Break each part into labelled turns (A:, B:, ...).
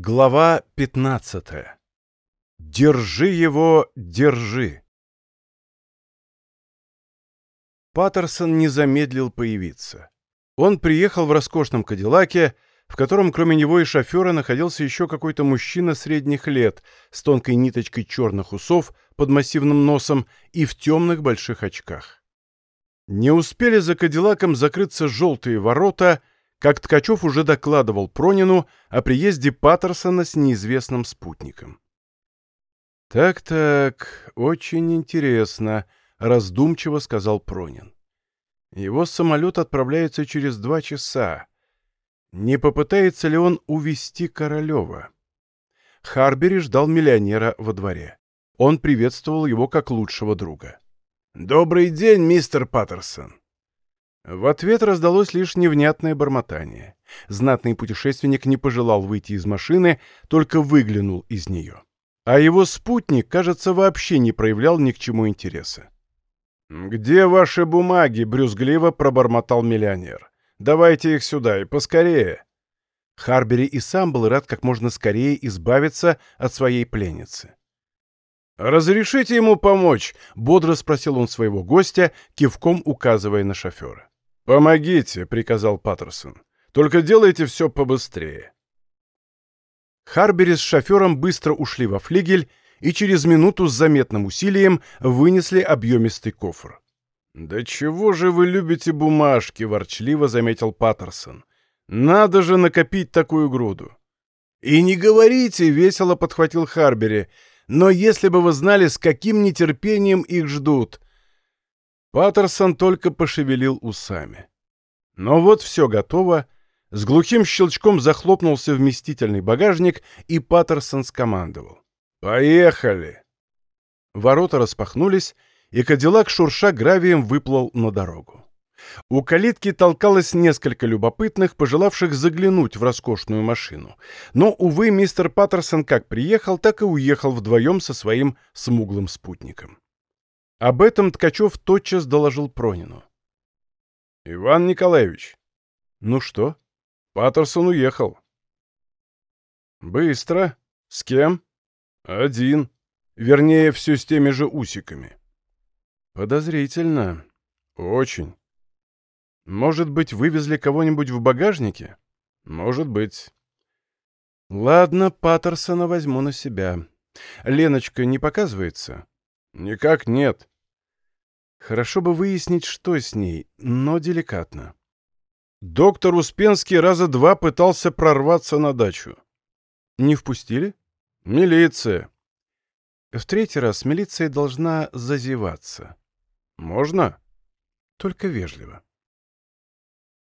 A: Глава 15. Держи его, держи. Паттерсон не замедлил появиться. Он приехал в роскошном кадиллаке, в котором кроме него и шофера находился еще какой-то мужчина средних лет с тонкой ниточкой черных усов под массивным носом и в темных больших очках. Не успели за кадиллаком закрыться желтые ворота — как Ткачев уже докладывал Пронину о приезде Паттерсона с неизвестным спутником. «Так-так, очень интересно», — раздумчиво сказал Пронин. «Его самолет отправляется через два часа. Не попытается ли он увести Королева?» Харбери ждал миллионера во дворе. Он приветствовал его как лучшего друга. «Добрый день, мистер Паттерсон!» В ответ раздалось лишь невнятное бормотание. Знатный путешественник не пожелал выйти из машины, только выглянул из нее. А его спутник, кажется, вообще не проявлял ни к чему интереса. «Где ваши бумаги?» — брюзгливо пробормотал миллионер. «Давайте их сюда и поскорее». Харбери и сам был рад как можно скорее избавиться от своей пленницы. «Разрешите ему помочь?» — бодро спросил он своего гостя, кивком указывая на шофера. «Помогите», — приказал Паттерсон. «Только делайте все побыстрее». Харбери с шофером быстро ушли во флигель и через минуту с заметным усилием вынесли объемистый кофр. «Да чего же вы любите бумажки?» — ворчливо заметил Паттерсон. «Надо же накопить такую груду!» «И не говорите!» — весело подхватил Харбери. «Но если бы вы знали, с каким нетерпением их ждут!» Паттерсон только пошевелил усами. Но вот все готово. С глухим щелчком захлопнулся вместительный багажник, и Паттерсон скомандовал. «Поехали!» Ворота распахнулись, и Кадиллак шурша гравием выплыл на дорогу. У калитки толкалось несколько любопытных, пожелавших заглянуть в роскошную машину. Но, увы, мистер Паттерсон как приехал, так и уехал вдвоем со своим смуглым спутником. Об этом Ткачев тотчас доложил Пронину. «Иван Николаевич». «Ну что?» «Паттерсон уехал». «Быстро. С кем?» «Один. Вернее, все с теми же усиками». «Подозрительно. Очень. Может быть, вывезли кого-нибудь в багажнике?» «Может быть». «Ладно, Паттерсона возьму на себя. Леночка не показывается?» «Никак нет». Хорошо бы выяснить, что с ней, но деликатно. Доктор Успенский раза два пытался прорваться на дачу. Не впустили? Милиция. В третий раз милиция должна зазеваться. Можно? Только вежливо.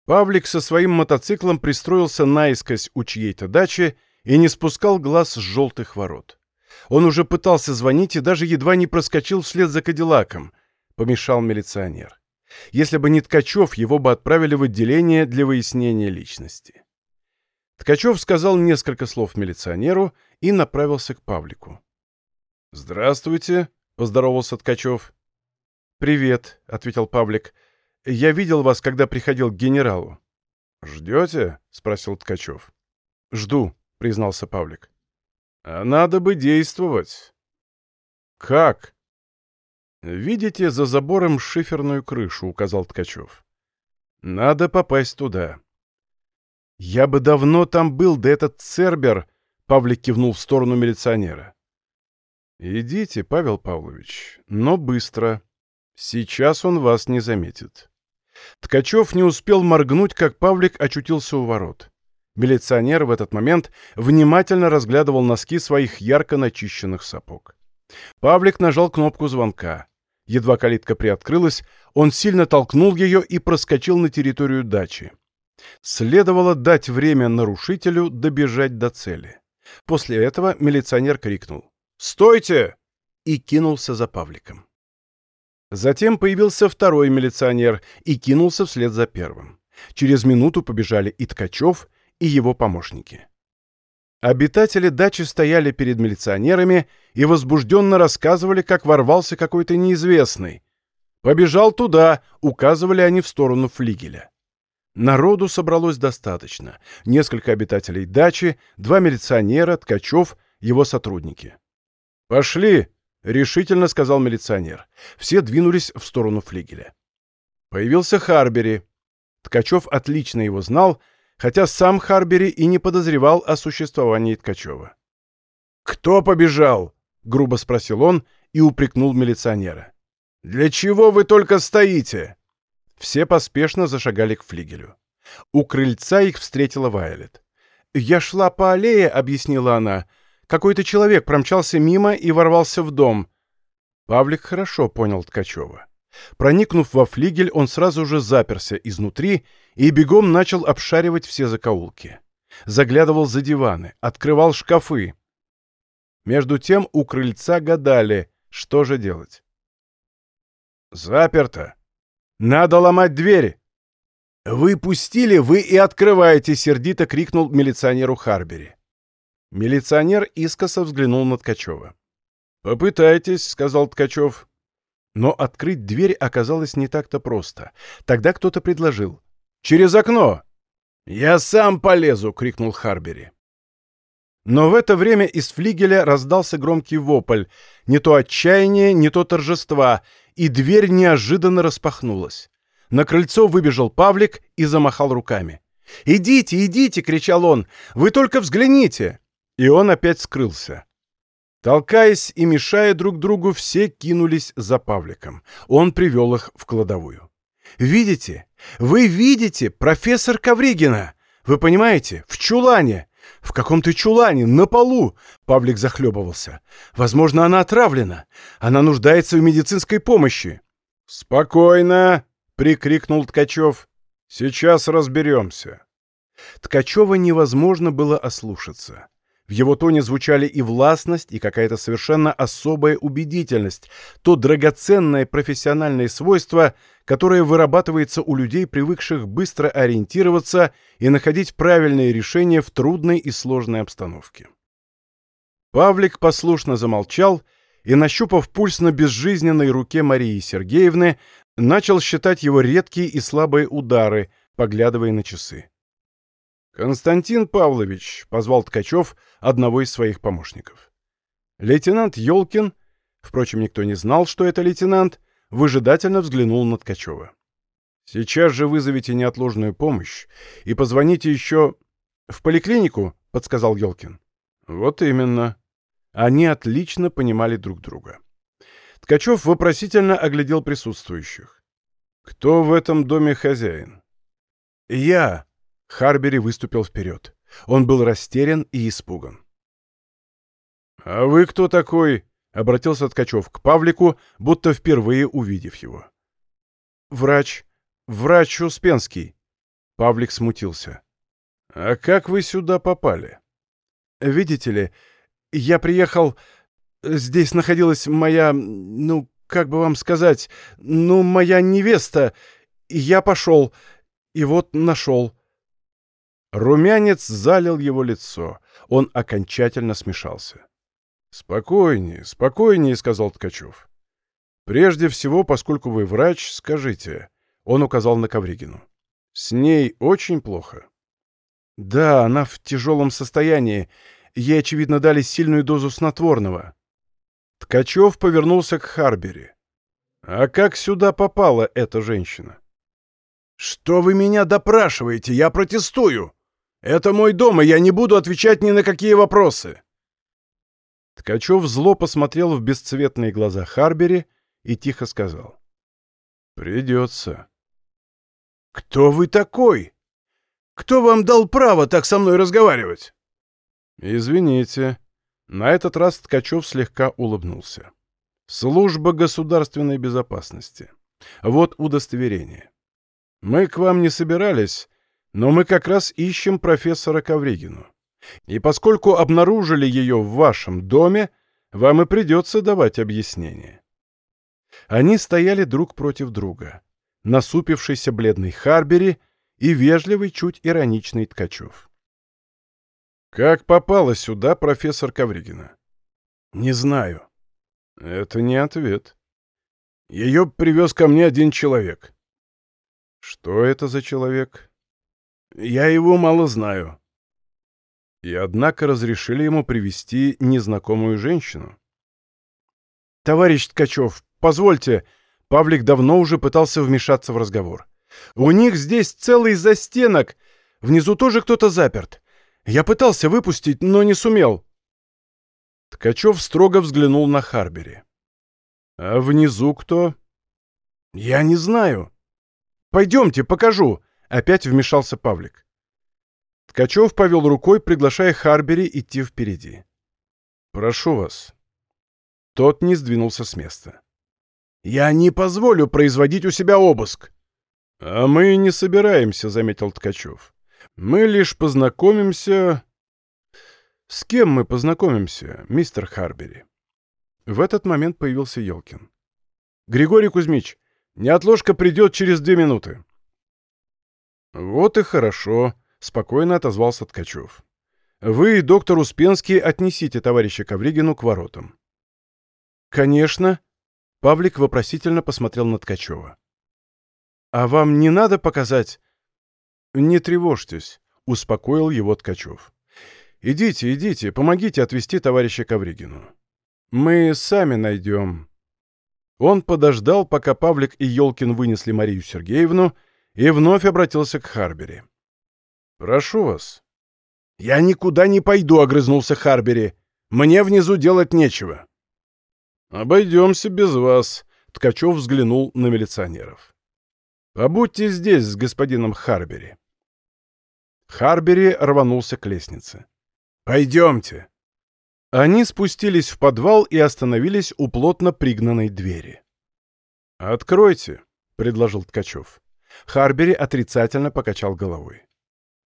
A: Павлик со своим мотоциклом пристроился наискось у чьей-то дачи и не спускал глаз с желтых ворот. Он уже пытался звонить и даже едва не проскочил вслед за Кадиллаком. Помешал милиционер. Если бы не Ткачев, его бы отправили в отделение для выяснения личности. Ткачев сказал несколько слов милиционеру и направился к Павлику. «Здравствуйте», — поздоровался Ткачев. «Привет», — ответил Павлик. «Я видел вас, когда приходил к генералу». «Ждете?» — спросил Ткачев. «Жду», — признался Павлик. А надо бы действовать. Как? Видите за забором шиферную крышу, указал Ткачев. Надо попасть туда. Я бы давно там был, да этот Цербер, Павлик кивнул в сторону милиционера. Идите, Павел Павлович, но быстро. Сейчас он вас не заметит. Ткачев не успел моргнуть, как Павлик очутился у ворот. Милиционер в этот момент внимательно разглядывал носки своих ярко начищенных сапог. Павлик нажал кнопку звонка. Едва калитка приоткрылась, он сильно толкнул ее и проскочил на территорию дачи. Следовало дать время нарушителю добежать до цели. После этого милиционер крикнул «Стойте!» и кинулся за Павликом. Затем появился второй милиционер и кинулся вслед за первым. Через минуту побежали и Ткачев, и его помощники. Обитатели дачи стояли перед милиционерами и возбужденно рассказывали, как ворвался какой-то неизвестный. «Побежал туда», — указывали они в сторону флигеля. Народу собралось достаточно. Несколько обитателей дачи, два милиционера, Ткачев, его сотрудники. «Пошли!» — решительно сказал милиционер. Все двинулись в сторону флигеля. Появился Харбери. Ткачев отлично его знал, хотя сам Харбери и не подозревал о существовании Ткачева. «Кто побежал?» — грубо спросил он и упрекнул милиционера. «Для чего вы только стоите?» Все поспешно зашагали к флигелю. У крыльца их встретила Вайлет. «Я шла по аллее», — объяснила она. «Какой-то человек промчался мимо и ворвался в дом». Павлик хорошо понял Ткачева. Проникнув во флигель, он сразу же заперся изнутри и бегом начал обшаривать все закоулки. Заглядывал за диваны, открывал шкафы. Между тем у крыльца гадали, что же делать. «Заперто! Надо ломать двери!» «Вы пустили, вы и открываете!» — сердито крикнул милиционеру Харбери. Милиционер искоса взглянул на Ткачева. «Попытайтесь», — сказал Ткачев. Но открыть дверь оказалось не так-то просто. Тогда кто-то предложил. «Через окно!» «Я сам полезу!» — крикнул Харбери. Но в это время из флигеля раздался громкий вопль, не то отчаяние, не то торжества, и дверь неожиданно распахнулась. На крыльцо выбежал Павлик и замахал руками. «Идите, идите!» — кричал он. «Вы только взгляните!» И он опять скрылся. Толкаясь и мешая друг другу, все кинулись за Павликом. Он привел их в кладовую. «Видите? Вы видите? Профессор Ковригина! Вы понимаете? В чулане! В каком-то чулане, на полу!» Павлик захлебывался. «Возможно, она отравлена. Она нуждается в медицинской помощи». «Спокойно!» — прикрикнул Ткачев. «Сейчас разберемся». Ткачева невозможно было ослушаться. В его тоне звучали и властность, и какая-то совершенно особая убедительность, то драгоценное профессиональное свойство, которое вырабатывается у людей, привыкших быстро ориентироваться и находить правильные решения в трудной и сложной обстановке. Павлик послушно замолчал и, нащупав пульс на безжизненной руке Марии Сергеевны, начал считать его редкие и слабые удары, поглядывая на часы. «Константин Павлович», — позвал Ткачев одного из своих помощников. Лейтенант Ёлкин, впрочем, никто не знал, что это лейтенант, выжидательно взглянул на Ткачева. «Сейчас же вызовите неотложную помощь и позвоните еще...» «В поликлинику?» — подсказал Ёлкин. «Вот именно». Они отлично понимали друг друга. Ткачев вопросительно оглядел присутствующих. «Кто в этом доме хозяин?» «Я», Харбери выступил вперед. Он был растерян и испуган. «А вы кто такой?» — обратился Ткачев к Павлику, будто впервые увидев его. «Врач. Врач Успенский». Павлик смутился. «А как вы сюда попали?» «Видите ли, я приехал... Здесь находилась моя... Ну, как бы вам сказать... Ну, моя невеста. Я пошел. И вот нашел». Румянец залил его лицо. Он окончательно смешался. «Спокойнее, спокойнее», — сказал Ткачев. «Прежде всего, поскольку вы врач, скажите...» Он указал на Ковригину. «С ней очень плохо». «Да, она в тяжелом состоянии. Ей, очевидно, дали сильную дозу снотворного». Ткачев повернулся к Харбери. «А как сюда попала эта женщина?» «Что вы меня допрашиваете? Я протестую!» Это мой дом, и я не буду отвечать ни на какие вопросы!» Ткачев зло посмотрел в бесцветные глаза Харбери и тихо сказал. «Придется». «Кто вы такой? Кто вам дал право так со мной разговаривать?» «Извините». На этот раз Ткачев слегка улыбнулся. «Служба государственной безопасности. Вот удостоверение. Мы к вам не собирались, но мы как раз ищем профессора Ковригину. И поскольку обнаружили ее в вашем доме, вам и придется давать объяснение. Они стояли друг против друга. Насупившийся бледный Харбери и вежливый, чуть ироничный Ткачев. «Как попала сюда профессор Ковригина?» «Не знаю». «Это не ответ. Ее привез ко мне один человек». «Что это за человек?» Я его мало знаю». И однако разрешили ему привести незнакомую женщину. «Товарищ Ткачев, позвольте...» Павлик давно уже пытался вмешаться в разговор. «У них здесь целый застенок. Внизу тоже кто-то заперт. Я пытался выпустить, но не сумел». Ткачев строго взглянул на Харбери. «А внизу кто?» «Я не знаю». «Пойдемте, покажу», — опять вмешался Павлик. Ткачев повел рукой, приглашая Харбери идти впереди. «Прошу вас». Тот не сдвинулся с места. «Я не позволю производить у себя обыск». «А мы не собираемся», — заметил Ткачев. «Мы лишь познакомимся...» «С кем мы познакомимся, мистер Харбери?» В этот момент появился Елкин. «Григорий Кузьмич, неотложка придет через две минуты». «Вот и хорошо», — спокойно отозвался Ткачев. «Вы, доктор Успенский, отнесите товарища Ковригину к воротам». «Конечно», — Павлик вопросительно посмотрел на Ткачева. «А вам не надо показать?» «Не тревожьтесь», — успокоил его Ткачев. «Идите, идите, помогите отвезти товарища Ковригину. Мы сами найдем». Он подождал, пока Павлик и Ёлкин вынесли Марию Сергеевну, и вновь обратился к Харбери. «Прошу вас». «Я никуда не пойду», — огрызнулся Харбери. «Мне внизу делать нечего». «Обойдемся без вас», — Ткачев взглянул на милиционеров. «Побудьте здесь с господином Харбери». Харбери рванулся к лестнице. «Пойдемте». Они спустились в подвал и остановились у плотно пригнанной двери. «Откройте», — предложил Ткачев. Харбери отрицательно покачал головой.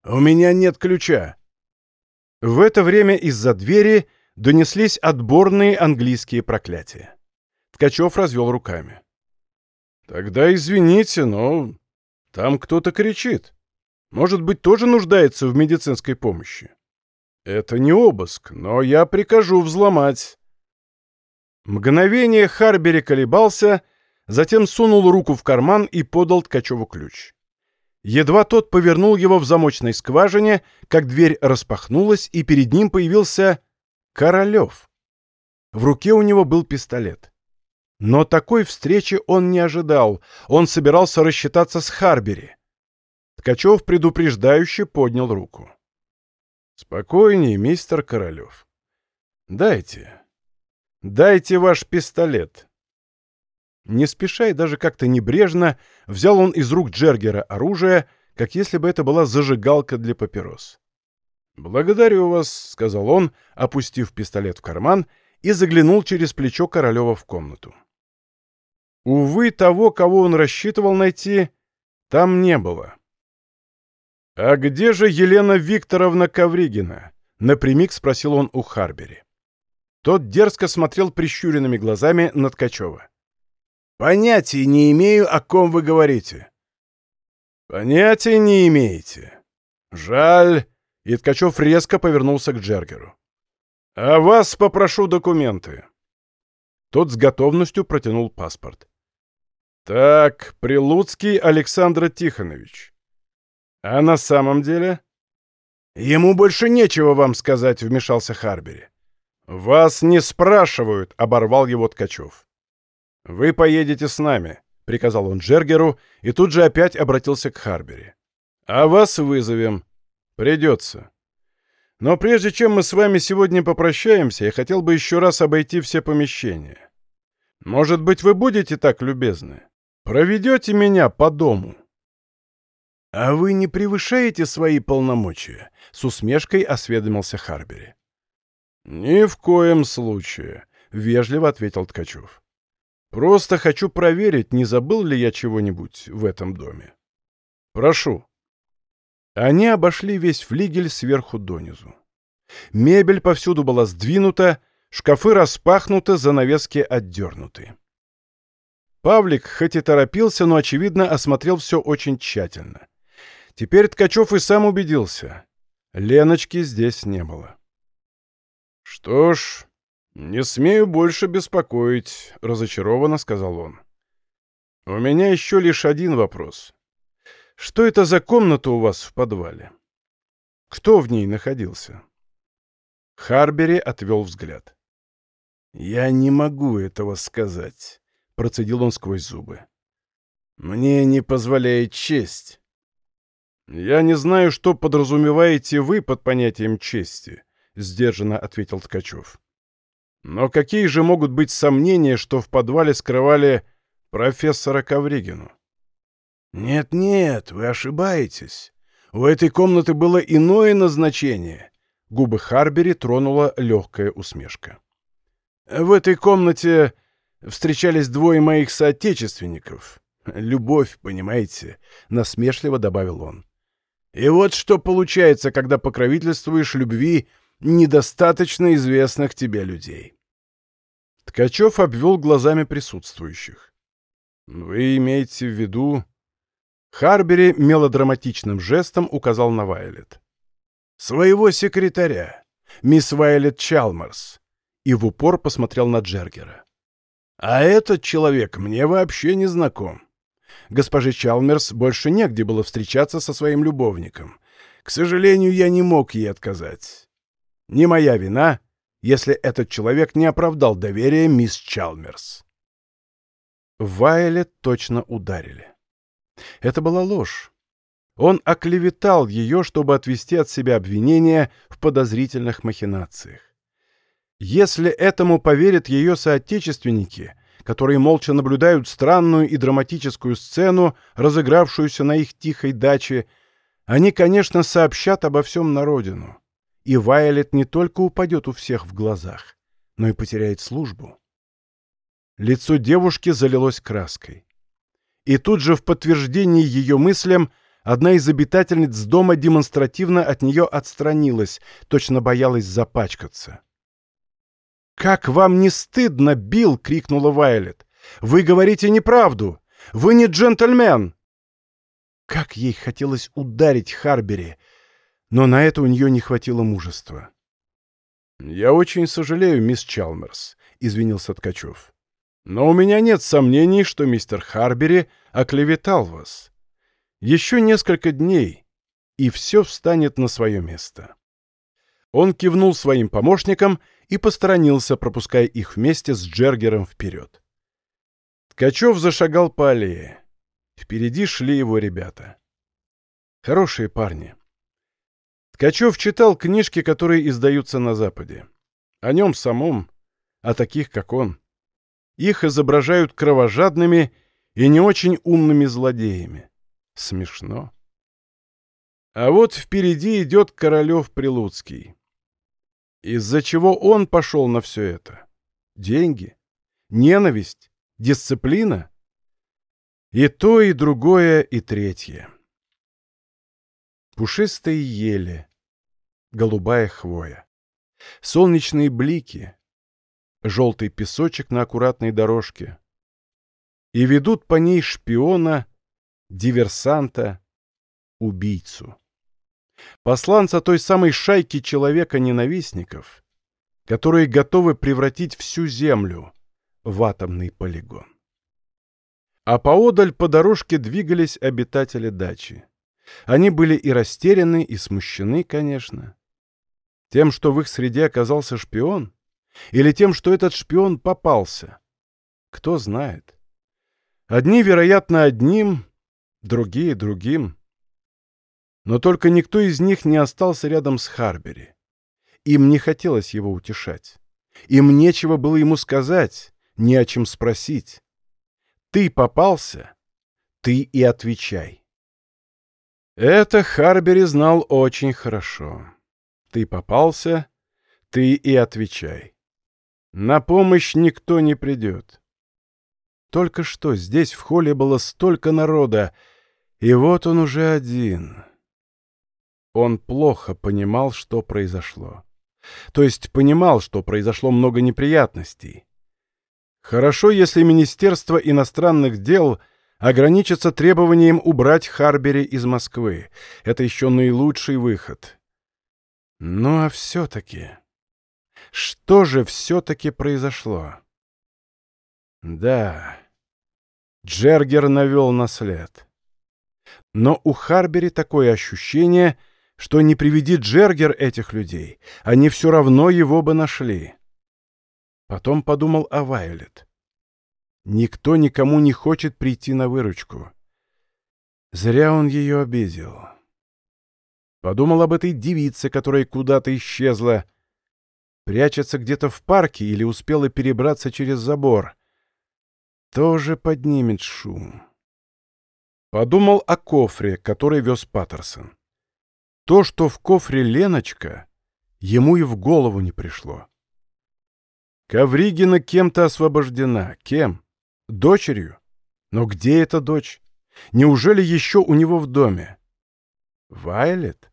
A: «У меня нет ключа». В это время из-за двери донеслись отборные английские проклятия. Ткачев развел руками. «Тогда извините, но там кто-то кричит. Может быть, тоже нуждается в медицинской помощи. Это не обыск, но я прикажу взломать». Мгновение Харбери колебался, затем сунул руку в карман и подал Ткачеву ключ. Едва тот повернул его в замочной скважине, как дверь распахнулась, и перед ним появился Королев. В руке у него был пистолет. Но такой встречи он не ожидал. Он собирался рассчитаться с Харбери. Ткачев предупреждающе поднял руку. «Спокойнее, мистер Королев. Дайте. Дайте ваш пистолет». Не спеша и даже как-то небрежно взял он из рук Джергера оружие, как если бы это была зажигалка для папирос. «Благодарю вас», — сказал он, опустив пистолет в карман и заглянул через плечо Королева в комнату. Увы, того, кого он рассчитывал найти, там не было. «А где же Елена Викторовна Ковригина?» — напрямик спросил он у Харбери. Тот дерзко смотрел прищуренными глазами на Ткачева. «Понятия не имею, о ком вы говорите». «Понятия не имеете. Жаль, и Ткачев резко повернулся к Джергеру. «А вас попрошу документы». Тот с готовностью протянул паспорт. «Так, Прилуцкий Александр Тихонович. А на самом деле?» «Ему больше нечего вам сказать», — вмешался Харбери. «Вас не спрашивают», — оборвал его Ткачев. «Вы поедете с нами», — приказал он Джергеру и тут же опять обратился к Харбери. «А вас вызовем. «Придется. Но прежде чем мы с вами сегодня попрощаемся, я хотел бы еще раз обойти все помещения. Может быть, вы будете так любезны? Проведете меня по дому?» «А вы не превышаете свои полномочия?» — с усмешкой осведомился Харбери. «Ни в коем случае», — вежливо ответил Ткачев. «Просто хочу проверить, не забыл ли я чего-нибудь в этом доме. Прошу». Они обошли весь флигель сверху донизу. Мебель повсюду была сдвинута, шкафы распахнуты, занавески отдернуты. Павлик хоть и торопился, но, очевидно, осмотрел все очень тщательно. Теперь Ткачев и сам убедился. Леночки здесь не было. «Что ж, не смею больше беспокоить», — разочарованно сказал он. «У меня еще лишь один вопрос. Что это за комната у вас в подвале? Кто в ней находился?» Харбери отвел взгляд. «Я не могу этого сказать», — процедил он сквозь зубы. «Мне не позволяет честь». «Я не знаю, что подразумеваете вы под понятием чести», — сдержанно ответил Ткачев. «Но какие же могут быть сомнения, что в подвале скрывали профессора Ковригину?» «Нет-нет, вы ошибаетесь. У этой комнаты было иное назначение». Губы Харбери тронула легкая усмешка. «В этой комнате встречались двое моих соотечественников. Любовь, понимаете?» — насмешливо добавил он. «И вот что получается, когда покровительствуешь любви недостаточно известных тебе людей». Ткачев обвел глазами присутствующих. «Вы имеете в виду...» Харбери мелодраматичным жестом указал на Вайлет. «Своего секретаря, мисс Вайлет Чалмарс», и в упор посмотрел на Джергера. «А этот человек мне вообще не знаком. Госпоже Чалмерс больше негде было встречаться со своим любовником. К сожалению, я не мог ей отказать. Не моя вина, если этот человек не оправдал доверия мисс Чалмерс». Вайлет точно ударили. Это была ложь. Он оклеветал ее, чтобы отвести от себя обвинения в подозрительных махинациях. Если этому поверят ее соотечественники, которые молча наблюдают странную и драматическую сцену, разыгравшуюся на их тихой даче, они, конечно, сообщат обо всем на родину. И Вайолет не только упадет у всех в глазах, но и потеряет службу. Лицо девушки залилось краской. И тут же в подтверждении ее мыслям одна из обитательниц дома демонстративно от нее отстранилась, точно боялась запачкаться. «Как вам не стыдно, Билл!» — крикнула Вайлет. «Вы говорите неправду! Вы не джентльмен!» Как ей хотелось ударить Харбери, но на это у нее не хватило мужества. «Я очень сожалею, мисс Чалмерс», — извинился Ткачев. Но у меня нет сомнений, что мистер Харбери оклеветал вас. Еще несколько дней, и все встанет на свое место. Он кивнул своим помощникам и посторонился, пропуская их вместе с Джергером вперед. Ткачев зашагал по аллее. Впереди шли его ребята. Хорошие парни. Ткачев читал книжки, которые издаются на Западе. О нем самом, о таких, как он. Их изображают кровожадными и не очень умными злодеями. Смешно. А вот впереди идет Королев-Прилуцкий. Из-за чего он пошел на все это? Деньги? Ненависть? Дисциплина? И то, и другое, и третье. Пушистые ели, голубая хвоя, солнечные блики, желтый песочек на аккуратной дорожке, и ведут по ней шпиона, диверсанта, убийцу. Посланца той самой шайки человека-ненавистников, которые готовы превратить всю землю в атомный полигон. А поодаль по дорожке двигались обитатели дачи. Они были и растеряны, и смущены, конечно. Тем, что в их среде оказался шпион, или тем, что этот шпион попался? Кто знает. Одни, вероятно, одним, другие — другим. Но только никто из них не остался рядом с Харбери. Им не хотелось его утешать. Им нечего было ему сказать, не о чем спросить. Ты попался, ты и отвечай. Это Харбери знал очень хорошо. Ты попался, ты и отвечай. На помощь никто не придет. Только что здесь в холле было столько народа, и вот он уже один. Он плохо понимал, что произошло. То есть понимал, что произошло много неприятностей. Хорошо, если Министерство иностранных дел ограничится требованием убрать Харбери из Москвы. Это еще наилучший выход. Ну а все-таки... Что же все-таки произошло? Да, Джергер навел на след. но у Харбери такое ощущение, что не приведи Джергер этих людей, они все равно его бы нашли. Потом подумал о Вайолет. Никто никому не хочет прийти на выручку. Зря он ее обидел. Подумал об этой девице, которая куда-то исчезла. Прячется где-то в парке или успела перебраться через забор. Тоже поднимет шум. Подумал о кофре, который вез Паттерсон. То, что в кофре Леночка, ему и в голову не пришло. Ковригина кем-то освобождена. Кем? Дочерью? Но где эта дочь? Неужели еще у него в доме? Вайлет?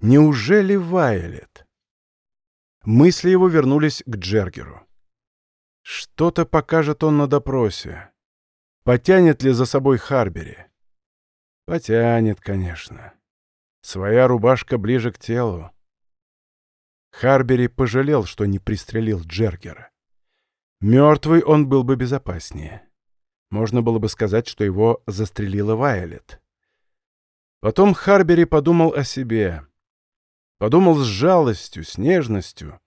A: Неужели Вайлет? Мысли его вернулись к Джергеру. Что-то покажет он на допросе. Потянет ли за собой Харбери? Потянет, конечно. Своя рубашка ближе к телу. Харбери пожалел, что не пристрелил Джергера. Мертвый он был бы безопаснее. Можно было бы сказать, что его застрелила Вайолет. Потом Харбери подумал о себе. Подумал с жалостью, с нежностью,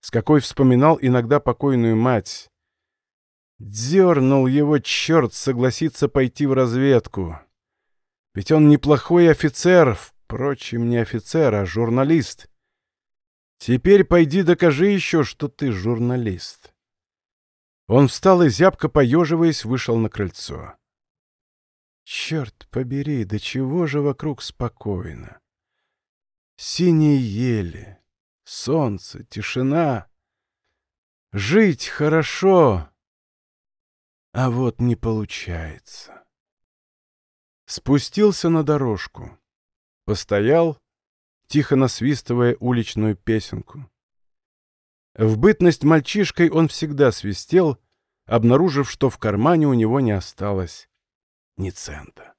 A: с какой вспоминал иногда покойную мать. Дернул его черт согласиться пойти в разведку. Ведь он неплохой офицер, впрочем, не офицер, а журналист. Теперь пойди докажи еще, что ты журналист. Он встал и, зябко поеживаясь, вышел на крыльцо. Черт побери, до чего же вокруг спокойно. Синие ели, солнце, тишина. Жить хорошо, а вот не получается. Спустился на дорожку, постоял, тихо насвистывая уличную песенку. В бытность мальчишкой он всегда свистел, обнаружив, что в кармане у него не осталось ни цента.